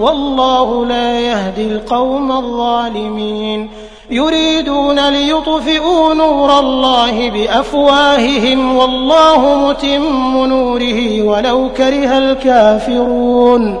والله لا يهدي القوم الظالمين. يريدون ليطفئوا نور الله بأفواههم والله متم نوره ولو كره الكافرون.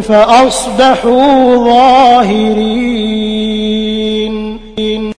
فأصبحوا ظاهرين.